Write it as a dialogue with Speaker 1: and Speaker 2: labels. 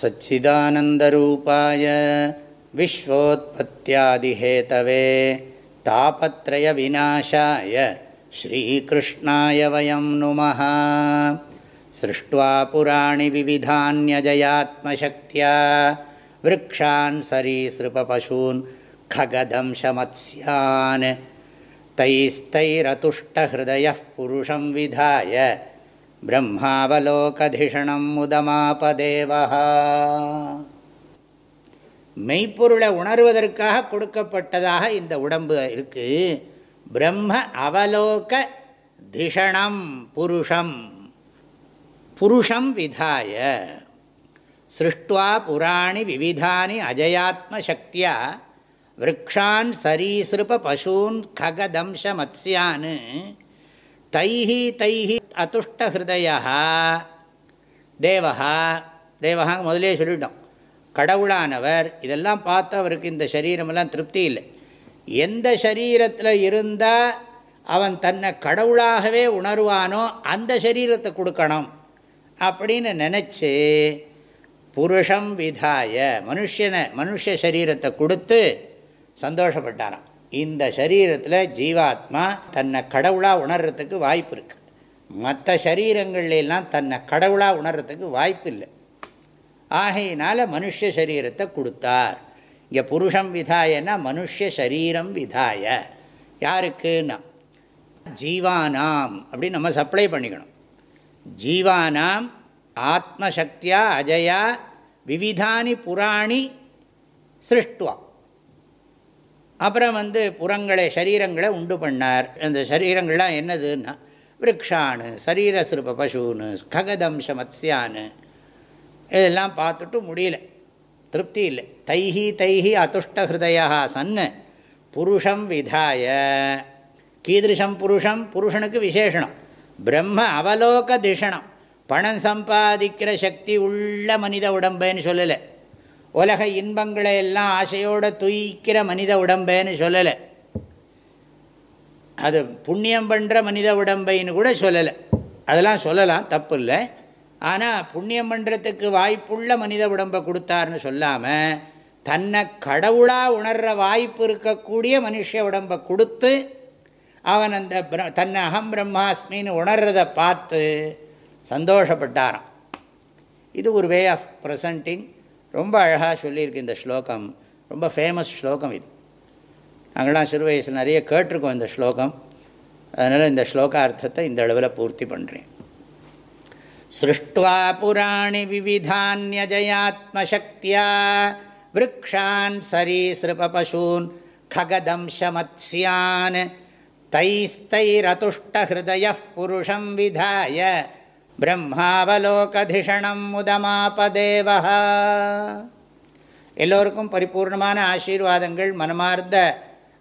Speaker 1: सच्चिदानन्दरूपाय विश्वोत्पत्त्यादिहेतवे तापत्रयविनाशाय श्रीकृष्णाय वयं नुमः सृष्ट्वा पुराणि विविधान्यजयात्मशक्त्या वृक्षान् सरीसृपपशून् खगदंशमत्स्यान् तैस्तैरतुष्टहृदयः पुरुषं विधाय பிரம்மாவலோகதிஷணம் முதமாபதேவா மெய்ப்பொருளை உணர்வதற்காக கொடுக்கப்பட்டதாக இந்த உடம்பு இருக்கு. பிரம்ம அவலோக திஷணம் புருஷம். புருஷம் விதாய. சிருஷ்டுவா புராணி விவிதானி அஜயாத்ம சக்தியா. விரக்ஷான் சரீசிருப பசூன் ககதம்ச மத்ஸ்யான். தைஹி தைஹி அதுஷ்டஹிருதயா தேவஹா. தேவஹா முதலே சொல்லிட்டோம். கடவுளானவர். இதெல்லாம் பார்த்து அவருக்கு இந்த சரீரமெல்லாம் திருப்தி இல்லை. எந்த சரீரத்தில் இருந்தால் அவன் தன்னை கடவுளாகவே உணர்வானோ அந்த சரீரத்தை கொடுக்கணும் அப்படின்னு நினச்சி புருஷம் விதாய மனுஷனை மனுஷ சரீரத்தை கொடுத்து சந்தோஷப்பட்டாராம். இந்த சரீரத்தில் ஜீவாத்மா தன்னை கடவுளாக உணர்கிறதுக்கு வாய்ப்பு இருக்குது மற்ற சரீரங்கள்லாம் தன்னை கடவுளாக உணர்கிறதுக்கு வாய்ப்பு இல்லை ஆகையினால் மனுஷ சரீரத்தை கொடுத்தார். இங்கே புருஷம் விதாயன்னா மனுஷ சரீரம் விதாய. யாருக்குன்னா? ஜீவானாம் அப்படின்னு நம்ம சப்ளை பண்ணிக்கணும். ஜீவானாம் ஆத்மசக்தியா அஜயா விவிதானி புராணி சிருஷ்டுவா. அப்புறம் வந்து புறங்களை சரீரங்களை உண்டு பண்ணார். அந்த சரீரங்கள்லாம் என்னதுன்னா விரக்ஷானு சரீரசிருப பசுன்னு ககதம்ச மத்ஸ்யானு இதெல்லாம் பார்த்துட்டு முடியல. திருப்தி இல்லை. தைஹி தைஹி அதுஷ்ட ஹிருதயா சன்னு. புருஷம் விதாய. கீதிருஷம் புருஷம் புருஷனுக்கு விசேஷனம். பிரம்ம அவலோக திஷணம் பணம் சம்பாதிக்கிற சக்தி உள்ள மனித உடம்புன்னு சொல்லலை. உலக இன்பங்களை எல்லாம் ஆசையோடு துய்க்கிற மனித உடம்பேன்னு சொல்லலை. அது புண்ணியம் பண்ணுற மனித உடம்பைன்னு கூட சொல்லலை. அதெல்லாம் சொல்லலாம் தப்பு இல்லை ஆனால் புண்ணியம் பண்ணுறதுக்கு வாய்ப்புள்ள மனித உடம்பை கொடுத்தாருன்னு சொல்லாமல் தன்னை கடவுளாக உணர்கிற வாய்ப்பு இருக்கக்கூடிய மனுஷ உடம்பை கொடுத்து அவன் அந்த தன்னை அகம் பிரம்மாஸ்மின்னு உணர்றதை பார்த்து சந்தோஷப்பட்டாராம். இது ஒரு வே ஆஃப் ப்ரெசன்டிங் ரொம்ப அழகாக சொல்லியிருக்கு இந்த ஸ்லோகம். ரொம்ப ஃபேமஸ் ஸ்லோகம் இது. நாங்கள்லாம் சிறு வயசில் நிறைய கேட்டிருக்கோம் இந்த ஸ்லோகம் அதனால் இந்த ஸ்லோகார்த்தத்தை இந்த அளவில் பூர்த்தி பண்ணுறேன் சிருஷ்டுவா புராணி விவிதான்யஜயாத்மசக்தியா விரக்ஷான் சரீசிருபபசூன் खगदंशमत्स्यान् तैस्तैरतुष्टहृदयः पुरुषं विधाय பிரம்மாவலோகதிஷணம் முதமாபதேவா எல்லோருக்கும் பரிபூர்ணமான ஆசீர்வாதங்கள் மனமார்ந்த